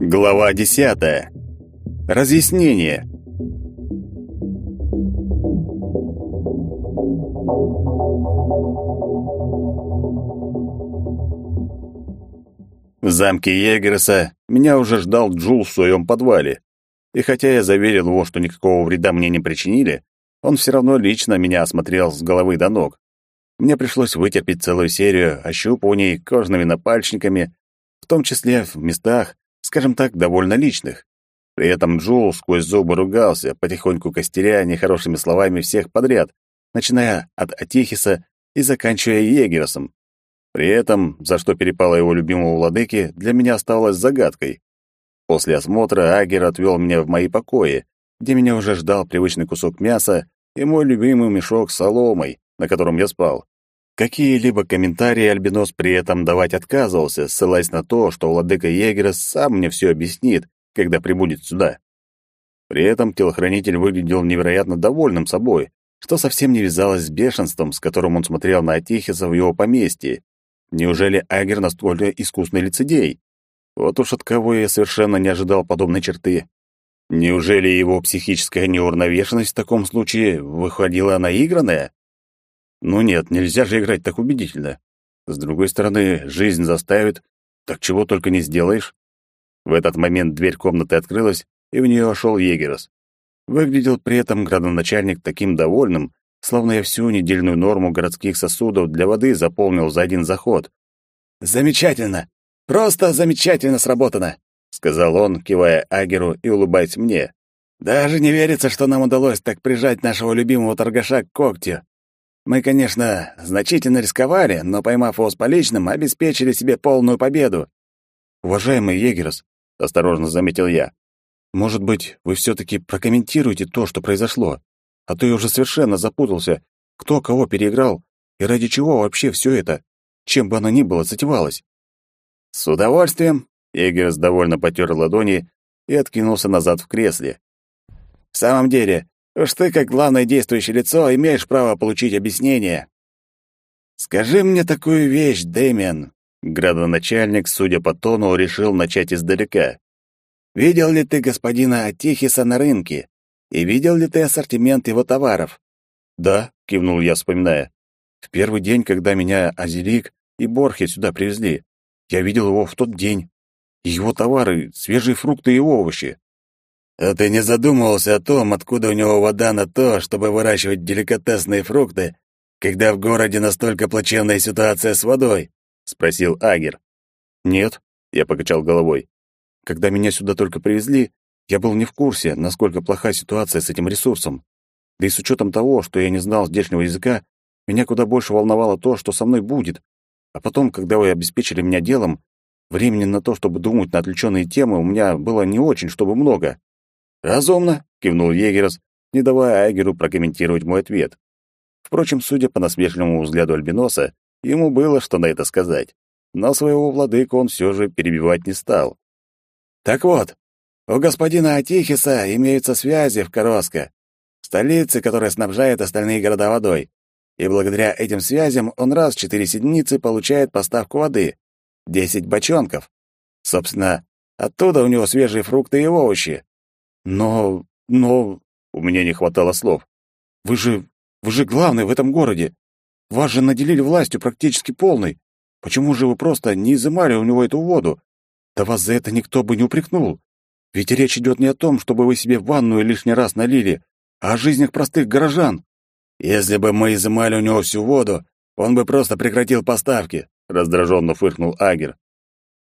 Глава десятая. Разъяснение. В замке Егерса меня уже ждал Джул в своем подвале. И хотя я заверил его, что никакого вреда мне не причинили, он все равно лично меня осмотрел с головы до ног. Мне пришлось вытерпеть целую серию ощупываний кожными напальчниками, в том числе в местах, скажем так, довольно личных. При этом Джул сквозь зубы ругался, потихоньку костеря нехорошими словами всех подряд, начиная от Атихиса и заканчивая Егерсом. При этом, за что перепало его любимому владыке, для меня оставалось загадкой. После осмотра Агер отвел меня в мои покои, где меня уже ждал привычный кусок мяса и мой любимый мешок с соломой, на котором я спал. Какие-либо комментарии Альбинос при этом давать отказывался, ссылаясь на то, что владыка Егера сам мне все объяснит, когда прибудет сюда. При этом телохранитель выглядел невероятно довольным собой, что совсем не вязалось с бешенством, с которым он смотрел на Атихиса в его поместье. Неужели Агер настолько искусный лицедей? Вот уж от кого я совершенно не ожидал подобной черты. Неужели его психическая неуравновешенность в таком случае выходила наигранная? Ну нет, нельзя же играть так убедительно. С другой стороны, жизнь заставит, так чего только не сделаешь. В этот момент дверь комнаты открылась, и в нее вошел Егерос. Выглядел при этом градоначальник таким довольным, словно я всю недельную норму городских сосудов для воды заполнил за один заход. «Замечательно! Просто замечательно сработано!» — сказал он, кивая Агеру и улыбаясь мне. «Даже не верится, что нам удалось так прижать нашего любимого торгаша к когтю. Мы, конечно, значительно рисковали, но, поймав его с поличным, обеспечили себе полную победу». «Уважаемый Егерос», — осторожно заметил я, «может быть, вы все-таки прокомментируете то, что произошло? А то я уже совершенно запутался, кто кого переиграл и ради чего вообще все это, чем бы оно ни было, затевалось». «С удовольствием», Эггерс довольно потер ладони и откинулся назад в кресле. «В самом деле, уж ты, как главное действующее лицо, имеешь право получить объяснение. Скажи мне такую вещь, Дэмиан». Градоначальник, судя по тону, решил начать издалека. «Видел ли ты господина Атихиса на рынке? И видел ли ты ассортимент его товаров?» «Да», — кивнул я, вспоминая. «В первый день, когда меня Азерик и Борхи сюда привезли, я видел его в тот день его товары — свежие фрукты и овощи. А ты не задумывался о том, откуда у него вода на то, чтобы выращивать деликатесные фрукты, когда в городе настолько плачевная ситуация с водой? спросил Агер. Нет, я покачал головой. Когда меня сюда только привезли, я был не в курсе, насколько плоха ситуация с этим ресурсом. Да и с учетом того, что я не знал здешнего языка, меня куда больше волновало то, что со мной будет. А потом, когда вы обеспечили меня делом, Времени на то, чтобы думать на отвлеченные темы, у меня было не очень, чтобы много. «Разумно», — кивнул Егерос, не давая Айгеру прокомментировать мой ответ. Впрочем, судя по насмешливому взгляду Альбиноса, ему было что на это сказать. Но своего владыку он все же перебивать не стал. «Так вот, у господина Атихиса имеются связи в Короско, столице, которая снабжает остальные города водой. И благодаря этим связям он раз в четыре седмицы получает поставку воды. Десять бочонков. Собственно, оттуда у него свежие фрукты и овощи. Но... но... У меня не хватало слов. Вы же... вы же главный в этом городе. Вас же наделили властью практически полной. Почему же вы просто не изымали у него эту воду? Да вас за это никто бы не упрекнул. Ведь речь идет не о том, чтобы вы себе ванную лишний раз налили, а о жизнях простых горожан. Если бы мы изымали у него всю воду, он бы просто прекратил поставки раздраженно фыркнул Агер.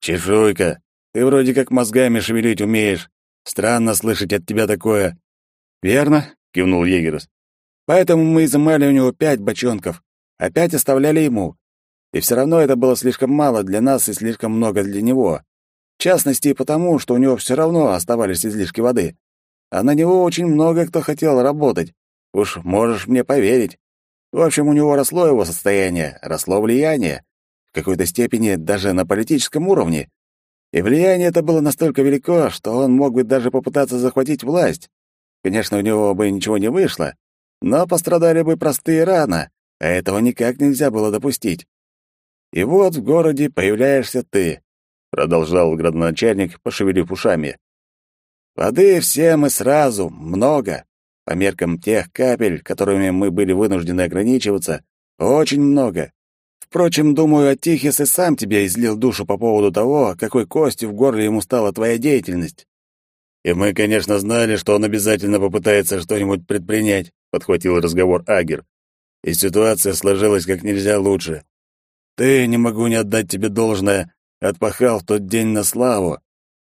Чешуйка, ты вроде как мозгами шевелить умеешь. Странно слышать от тебя такое. Верно, кивнул Егерс. Поэтому мы изымали у него пять бочонков, а пять оставляли ему. И все равно это было слишком мало для нас и слишком много для него. В частности, потому, что у него все равно оставались излишки воды. А на него очень много кто хотел работать. Уж можешь мне поверить. В общем, у него росло его состояние, росло влияние, в какой-то степени даже на политическом уровне. И влияние это было настолько велико, что он мог бы даже попытаться захватить власть. Конечно, у него бы ничего не вышло, Но пострадали бы простые раны, а этого никак нельзя было допустить. И вот в городе появляешься ты, продолжал градоначальник, пошевелив ушами. Воды все мы сразу, много. По меркам тех капель, которыми мы были вынуждены ограничиваться, очень много. Впрочем, думаю, Атихис и сам тебе излил душу по поводу того, какой костью в горле ему стала твоя деятельность. И мы, конечно, знали, что он обязательно попытается что-нибудь предпринять, подхватил разговор Агер. И ситуация сложилась как нельзя лучше. Ты, не могу не отдать тебе должное, отпахал в тот день на славу.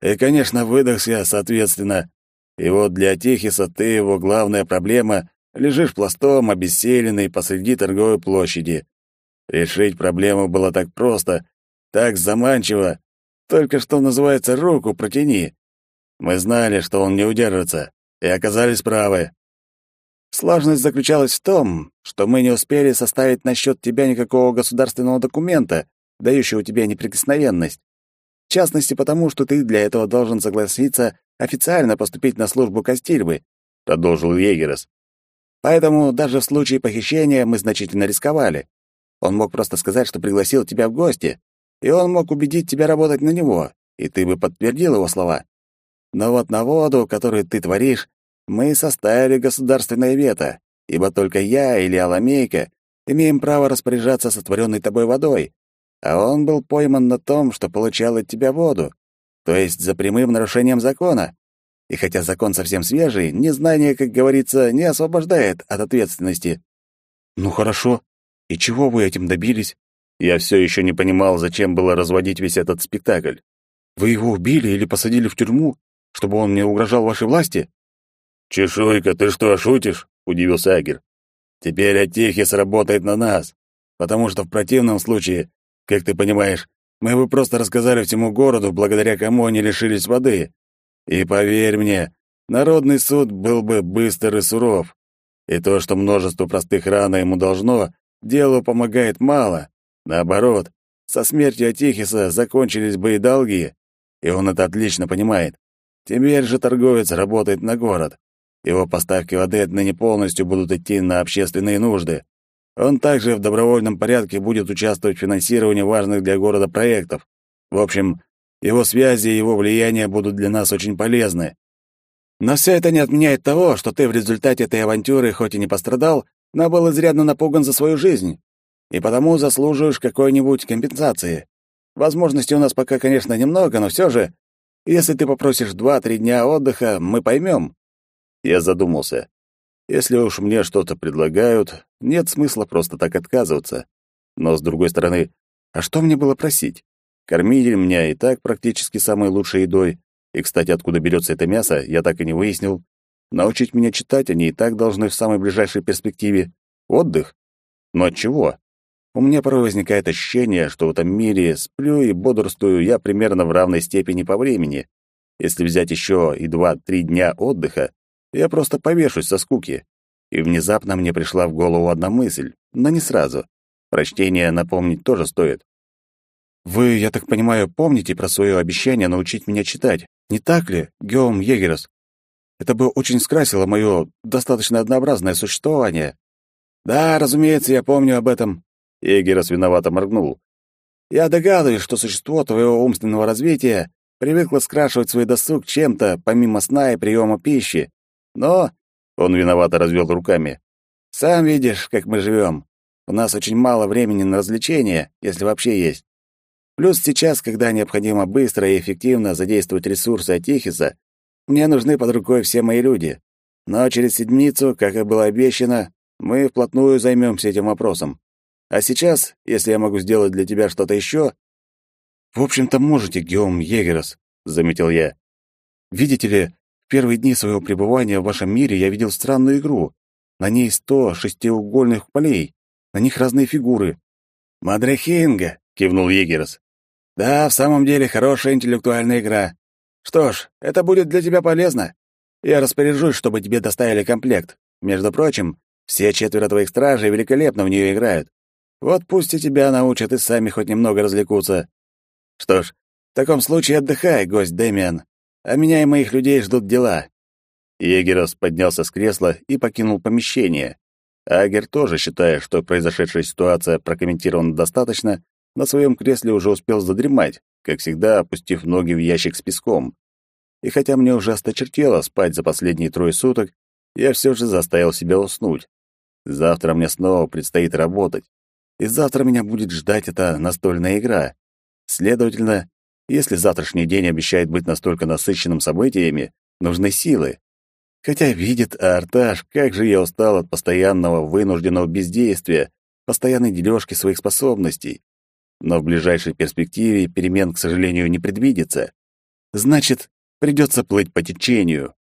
И, конечно, выдохся, соответственно. И вот для Тихиса ты его главная проблема, лежишь пластом, обессиленный посреди торговой площади. Решить проблему было так просто, так заманчиво. Только что называется руку протяни. Мы знали, что он не удержится, и оказались правы. Сложность заключалась в том, что мы не успели составить насчет тебя никакого государственного документа, дающего тебе неприкосновенность. В частности, потому что ты для этого должен согласиться официально поступить на службу Кастильбы, продолжил Егерас. Поэтому даже в случае похищения мы значительно рисковали. Он мог просто сказать, что пригласил тебя в гости, и он мог убедить тебя работать на него, и ты бы подтвердил его слова. Но вот на воду, которую ты творишь, мы составили государственное вето, ибо только я или Аламейка имеем право распоряжаться сотворенной тобой водой, а он был пойман на том, что получал от тебя воду, то есть за прямым нарушением закона. И хотя закон совсем свежий, незнание, как говорится, не освобождает от ответственности. Ну хорошо. И чего вы этим добились? Я все еще не понимал, зачем было разводить весь этот спектакль. Вы его убили или посадили в тюрьму, чтобы он не угрожал вашей власти? «Чешуйка, ты что, шутишь?» — удивился Агер. «Теперь Атихис работает на нас, потому что в противном случае, как ты понимаешь, мы бы просто рассказали всему городу, благодаря кому они лишились воды. И поверь мне, народный суд был бы быстр и суров. И то, что множество простых ран ему должно, делу помогает мало. Наоборот, со смертью Атихиса закончились бы и долги, и он это отлично понимает. Теперь же торговец работает на город. Его поставки воды отныне полностью будут идти на общественные нужды. Он также в добровольном порядке будет участвовать в финансировании важных для города проектов. В общем, его связи и его влияние будут для нас очень полезны. Но все это не отменяет того, что ты в результате этой авантюры хоть и не пострадал, но был изрядно напуган за свою жизнь, и потому заслуживаешь какой-нибудь компенсации. Возможностей у нас пока, конечно, немного, но все же, если ты попросишь два-три дня отдыха, мы поймем. Я задумался. Если уж мне что-то предлагают, нет смысла просто так отказываться. Но, с другой стороны, а что мне было просить? Кормили меня и так практически самой лучшей едой. И, кстати, откуда берется это мясо, я так и не выяснил. Научить меня читать они и так должны в самой ближайшей перспективе. Отдых? Но от чего? У меня порой возникает ощущение, что в этом мире сплю и бодрствую я примерно в равной степени по времени. Если взять еще и два-три дня отдыха, я просто повешусь со скуки. И внезапно мне пришла в голову одна мысль, но не сразу. Прочтение напомнить тоже стоит. Вы, я так понимаю, помните про свое обещание научить меня читать, не так ли, Геом Егерос? Это бы очень скрасило мое достаточно однообразное существование. Да, разумеется, я помню об этом. Егерос виновато моргнул. Я догадываюсь, что существо твоего умственного развития привыкло скрашивать свой досуг чем-то, помимо сна и приема пищи, но...» — он виновато развел руками. «Сам видишь, как мы живем. У нас очень мало времени на развлечения, если вообще есть. Плюс сейчас, когда необходимо быстро и эффективно задействовать ресурсы Атихиса, мне нужны под рукой все мои люди. Но через седмицу, как и было обещано, мы вплотную займемся этим вопросом. А сейчас, если я могу сделать для тебя что-то еще...» «В общем-то, можете, Геом Егерос», — заметил я. «Видите ли, первые дни своего пребывания в вашем мире я видел странную игру. На ней сто шестиугольных полей, на них разные фигуры. «Мадрехинга», — кивнул Егерс. «Да, в самом деле хорошая интеллектуальная игра. Что ж, это будет для тебя полезно. Я распоряжусь, чтобы тебе доставили комплект. Между прочим, все четверо твоих стражей великолепно в нее играют. Вот пусть и тебя научат и сами хоть немного развлекутся. Что ж, в таком случае отдыхай, гость Дэмиан а меня и моих людей ждут дела». Егерос поднялся с кресла и покинул помещение, Агер тоже, считая, что произошедшая ситуация прокомментирована достаточно, на своем кресле уже успел задремать, как всегда опустив ноги в ящик с песком. И хотя мне уже осточертело спать за последние трое суток, я все же заставил себя уснуть. Завтра мне снова предстоит работать. И завтра меня будет ждать эта настольная игра. Следовательно, если завтрашний день обещает быть настолько насыщенным событиями, нужны силы. Хотя видит Арташ, как же я устал от постоянного вынужденного бездействия, постоянной дележки своих способностей. Но в ближайшей перспективе перемен, к сожалению, не предвидится. Значит, придется плыть по течению.